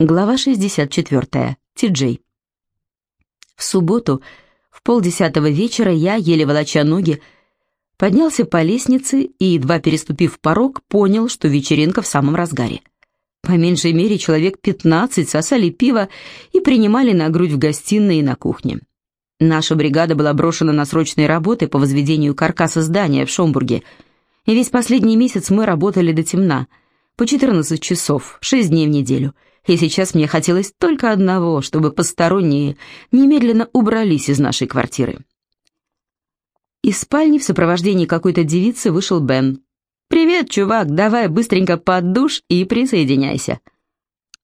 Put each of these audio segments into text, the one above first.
Глава 64. Ти-Джей. В субботу в полдесятого вечера я, еле волоча ноги, поднялся по лестнице и, едва переступив порог, понял, что вечеринка в самом разгаре. По меньшей мере человек пятнадцать сосали пиво и принимали на грудь в гостиной и на кухне. Наша бригада была брошена на срочные работы по возведению каркаса здания в Шомбурге, и весь последний месяц мы работали до темна, по 14 часов, 6 дней в неделю — и сейчас мне хотелось только одного, чтобы посторонние немедленно убрались из нашей квартиры. Из спальни в сопровождении какой-то девицы вышел Бен. «Привет, чувак, давай быстренько под душ и присоединяйся».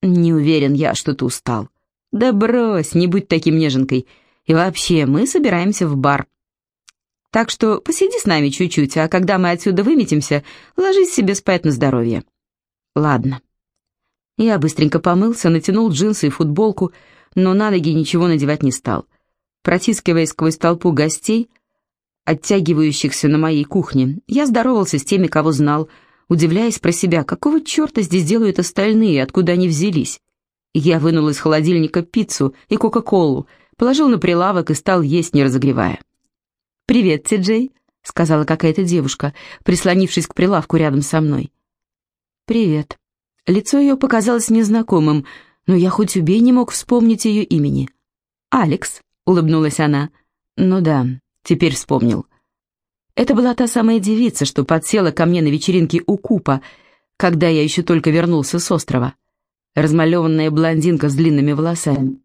«Не уверен я, что ты устал». «Да брось, не будь таким неженкой. И вообще, мы собираемся в бар. Так что посиди с нами чуть-чуть, а когда мы отсюда выметимся, ложись себе спать на здоровье». «Ладно». Я быстренько помылся, натянул джинсы и футболку, но на ноги ничего надевать не стал. Протискиваясь сквозь толпу гостей, оттягивающихся на моей кухне, я здоровался с теми, кого знал, удивляясь про себя, какого черта здесь делают остальные, откуда они взялись. Я вынул из холодильника пиццу и кока-колу, положил на прилавок и стал есть, не разогревая. «Привет, Ти-Джей», — сказала какая-то девушка, прислонившись к прилавку рядом со мной. «Привет», Лицо ее показалось незнакомым, но я хоть убей не мог вспомнить ее имени. «Алекс», — улыбнулась она. «Ну да, теперь вспомнил». Это была та самая девица, что подсела ко мне на вечеринке у Купа, когда я еще только вернулся с острова. Размалеванная блондинка с длинными волосами.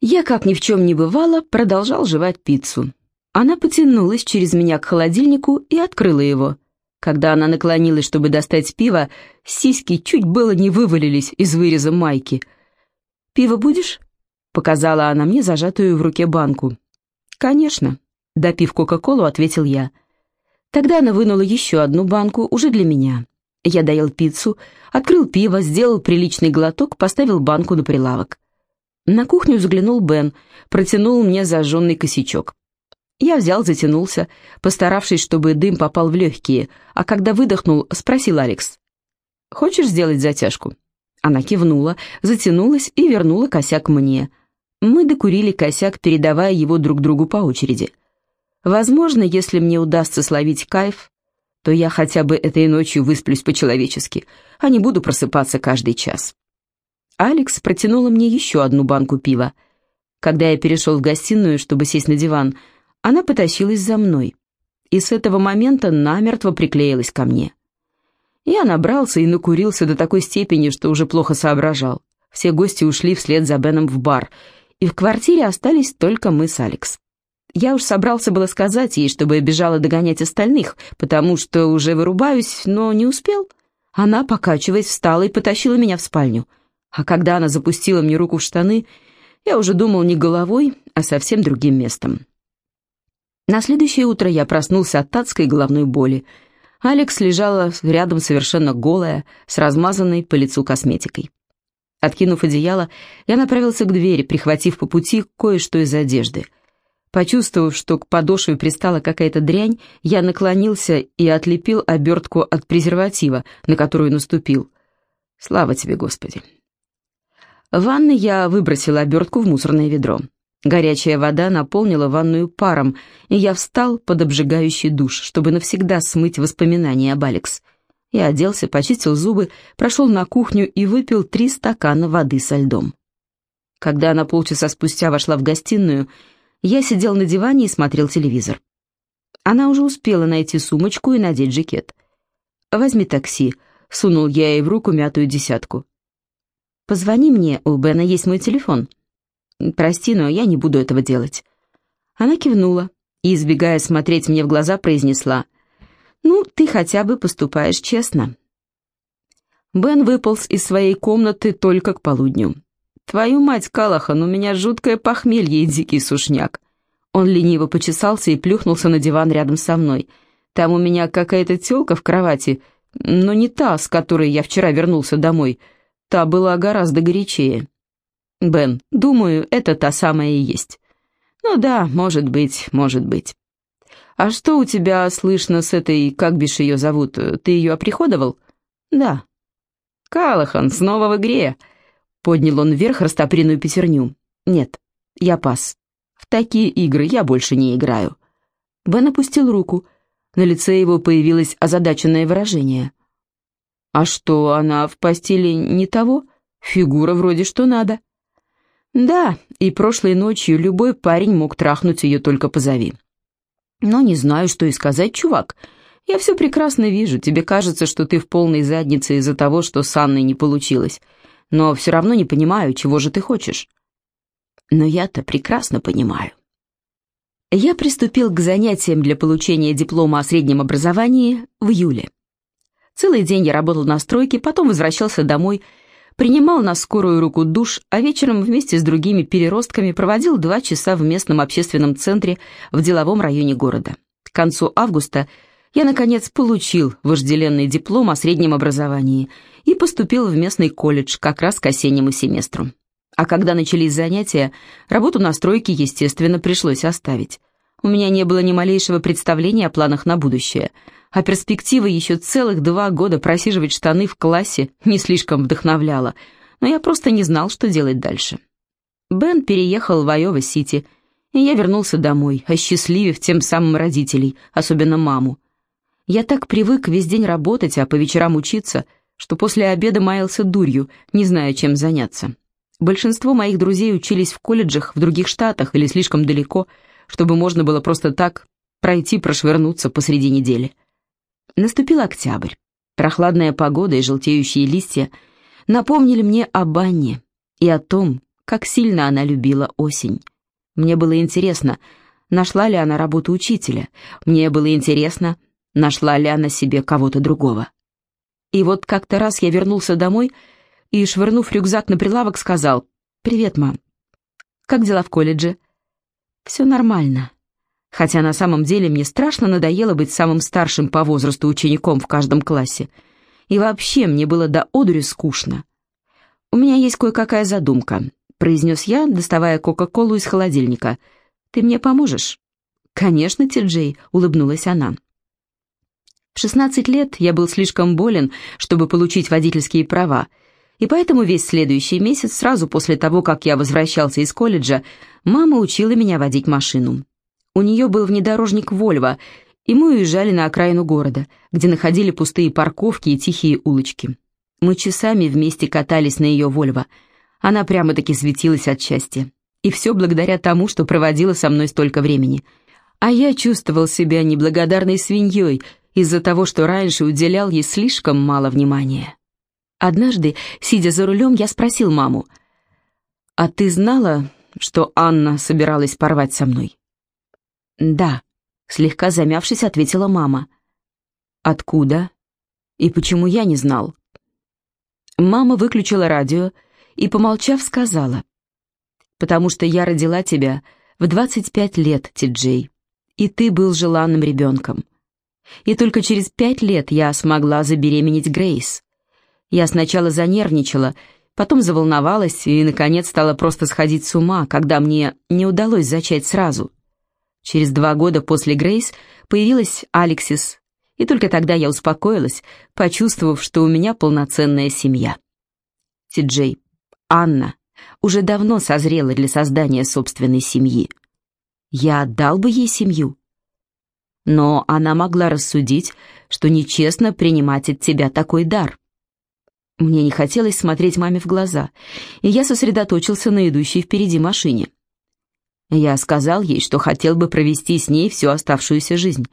Я, как ни в чем не бывало, продолжал жевать пиццу. Она потянулась через меня к холодильнику и открыла его. Когда она наклонилась, чтобы достать пиво, сиськи чуть было не вывалились из выреза майки. «Пиво будешь?» — показала она мне зажатую в руке банку. «Конечно», — допив Кока-Колу, ответил я. Тогда она вынула еще одну банку, уже для меня. Я доел пиццу, открыл пиво, сделал приличный глоток, поставил банку на прилавок. На кухню заглянул Бен, протянул мне зажженный косячок. Я взял, затянулся, постаравшись, чтобы дым попал в легкие, а когда выдохнул, спросил Алекс. «Хочешь сделать затяжку?» Она кивнула, затянулась и вернула косяк мне. Мы докурили косяк, передавая его друг другу по очереди. Возможно, если мне удастся словить кайф, то я хотя бы этой ночью высплюсь по-человечески, а не буду просыпаться каждый час. Алекс протянула мне еще одну банку пива. Когда я перешел в гостиную, чтобы сесть на диван, она потащилась за мной и с этого момента намертво приклеилась ко мне. Я набрался и накурился до такой степени, что уже плохо соображал. Все гости ушли вслед за Беном в бар, и в квартире остались только мы с Алекс. Я уж собрался было сказать ей, чтобы бежала догонять остальных, потому что уже вырубаюсь, но не успел. Она, покачиваясь, встала и потащила меня в спальню. А когда она запустила мне руку в штаны, я уже думал не головой, а совсем другим местом. На следующее утро я проснулся от адской головной боли. Алекс лежала рядом совершенно голая, с размазанной по лицу косметикой. Откинув одеяло, я направился к двери, прихватив по пути кое-что из одежды. Почувствовав, что к подошве пристала какая-то дрянь, я наклонился и отлепил обертку от презерватива, на которую наступил. Слава тебе, Господи. В ванной я выбросил обертку в мусорное ведро. Горячая вода наполнила ванную паром, и я встал под обжигающий душ, чтобы навсегда смыть воспоминания об Алекс. Я оделся, почистил зубы, прошел на кухню и выпил три стакана воды со льдом. Когда она полчаса спустя вошла в гостиную, я сидел на диване и смотрел телевизор. Она уже успела найти сумочку и надеть жакет. «Возьми такси», — сунул я ей в руку мятую десятку. «Позвони мне, у Бена есть мой телефон». «Прости, но я не буду этого делать». Она кивнула и, избегая смотреть мне в глаза, произнесла. «Ну, ты хотя бы поступаешь честно». Бен выполз из своей комнаты только к полудню. «Твою мать, Калахан, у меня жуткое похмелье и дикий сушняк». Он лениво почесался и плюхнулся на диван рядом со мной. «Там у меня какая-то тёлка в кровати, но не та, с которой я вчера вернулся домой. Та была гораздо горячее». Бен, думаю, это та самая и есть. Ну да, может быть, может быть. А что у тебя слышно с этой, как бишь ее зовут, ты ее оприходовал? Да. Калахан, снова в игре. Поднял он вверх растопренную пятерню. «Нет, я пас. В такие игры я больше не играю». Бен опустил руку. На лице его появилось озадаченное выражение. «А что, она в постели не того? Фигура вроде что надо». «Да, и прошлой ночью любой парень мог трахнуть ее только позови». «Но не знаю, что и сказать, чувак. Я все прекрасно вижу. Тебе кажется, что ты в полной заднице из-за того, что с Анной не получилось. Но все равно не понимаю, чего же ты хочешь». «Но я-то прекрасно понимаю». Я приступил к занятиям для получения диплома о среднем образовании в июле. Целый день я работал на стройке, потом возвращался домой, принимал на скорую руку душ, а вечером вместе с другими переростками проводил два часа в местном общественном центре в деловом районе города. К концу августа я, наконец, получил вожделенный диплом о среднем образовании и поступил в местный колледж как раз к осеннему семестру. А когда начались занятия, работу на стройке, естественно, пришлось оставить. У меня не было ни малейшего представления о планах на будущее, а перспектива еще целых два года просиживать штаны в классе не слишком вдохновляла, но я просто не знал, что делать дальше. Бен переехал в Айова-Сити, и я вернулся домой, осчастливив тем самым родителей, особенно маму. Я так привык весь день работать, а по вечерам учиться, что после обеда маялся дурью, не зная, чем заняться. Большинство моих друзей учились в колледжах в других штатах или слишком далеко, чтобы можно было просто так пройти, прошвырнуться посреди недели. Наступил октябрь. Прохладная погода и желтеющие листья напомнили мне об Анне и о том, как сильно она любила осень. Мне было интересно, нашла ли она работу учителя. Мне было интересно, нашла ли она себе кого-то другого. И вот как-то раз я вернулся домой и, швырнув рюкзак на прилавок, сказал «Привет, мам. Как дела в колледже?» «Все нормально хотя на самом деле мне страшно надоело быть самым старшим по возрасту учеником в каждом классе. И вообще мне было до одури скучно. «У меня есть кое-какая задумка», — произнес я, доставая Кока-Колу из холодильника. «Ты мне поможешь?» «Конечно, Ти-Джей», — улыбнулась она. В 16 лет я был слишком болен, чтобы получить водительские права, и поэтому весь следующий месяц, сразу после того, как я возвращался из колледжа, мама учила меня водить машину. У нее был внедорожник «Вольво», и мы уезжали на окраину города, где находили пустые парковки и тихие улочки. Мы часами вместе катались на ее «Вольво». Она прямо-таки светилась от счастья. И все благодаря тому, что проводила со мной столько времени. А я чувствовал себя неблагодарной свиньей из-за того, что раньше уделял ей слишком мало внимания. Однажды, сидя за рулем, я спросил маму, «А ты знала, что Анна собиралась порвать со мной?» «Да», — слегка замявшись, ответила мама. «Откуда? И почему я не знал?» Мама выключила радио и, помолчав, сказала. «Потому что я родила тебя в 25 лет, Ти-Джей, и ты был желанным ребенком. И только через пять лет я смогла забеременеть Грейс. Я сначала занервничала, потом заволновалась и, наконец, стала просто сходить с ума, когда мне не удалось зачать сразу. Через два года после Грейс появилась Алексис, и только тогда я успокоилась, почувствовав, что у меня полноценная семья. Ти-Джей, Анна уже давно созрела для создания собственной семьи. Я отдал бы ей семью. Но она могла рассудить, что нечестно принимать от тебя такой дар. Мне не хотелось смотреть маме в глаза, и я сосредоточился на идущей впереди машине. Я сказал ей, что хотел бы провести с ней всю оставшуюся жизнь,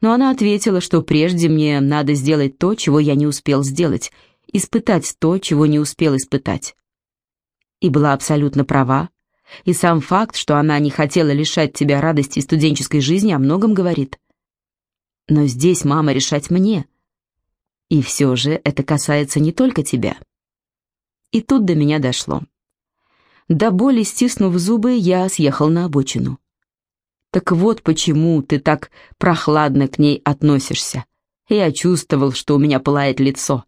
но она ответила, что прежде мне надо сделать то, чего я не успел сделать, испытать то, чего не успел испытать. И была абсолютно права, и сам факт, что она не хотела лишать тебя радости студенческой жизни, о многом говорит. Но здесь, мама, решать мне. И все же это касается не только тебя. И тут до меня дошло. До боли стиснув зубы, я съехал на обочину. «Так вот почему ты так прохладно к ней относишься. Я чувствовал, что у меня пылает лицо.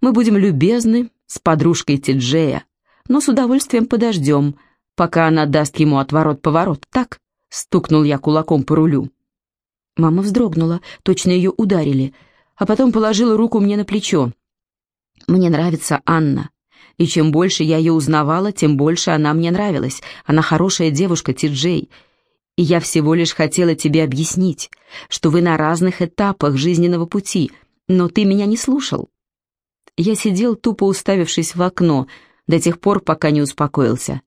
Мы будем любезны с подружкой Тиджея, но с удовольствием подождем, пока она даст ему отворот-поворот, так?» Стукнул я кулаком по рулю. Мама вздрогнула, точно ее ударили, а потом положила руку мне на плечо. «Мне нравится Анна. И чем больше я ее узнавала, тем больше она мне нравилась. Она хорошая девушка, Ти-Джей. И я всего лишь хотела тебе объяснить, что вы на разных этапах жизненного пути, но ты меня не слушал. Я сидел, тупо уставившись в окно, до тех пор, пока не успокоился.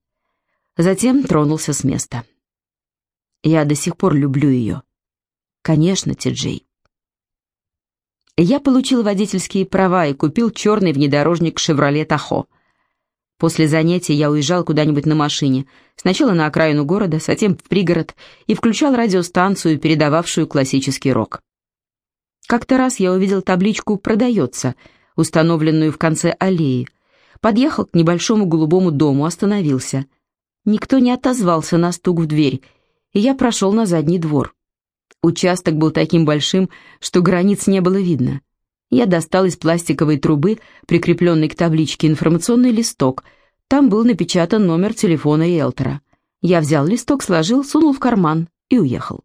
Затем тронулся с места. Я до сих пор люблю ее. Конечно, Ти-Джей. Я получил водительские права и купил черный внедорожник «Шевроле Тахо». После занятий я уезжал куда-нибудь на машине, сначала на окраину города, затем в пригород, и включал радиостанцию, передававшую классический рок. Как-то раз я увидел табличку «Продается», установленную в конце аллеи. Подъехал к небольшому голубому дому, остановился. Никто не отозвался на стук в дверь, и я прошел на задний двор. Участок был таким большим, что границ не было видно. Я достал из пластиковой трубы, прикрепленной к табличке, информационный листок. Там был напечатан номер телефона риэлтора. Я взял листок, сложил, сунул в карман и уехал.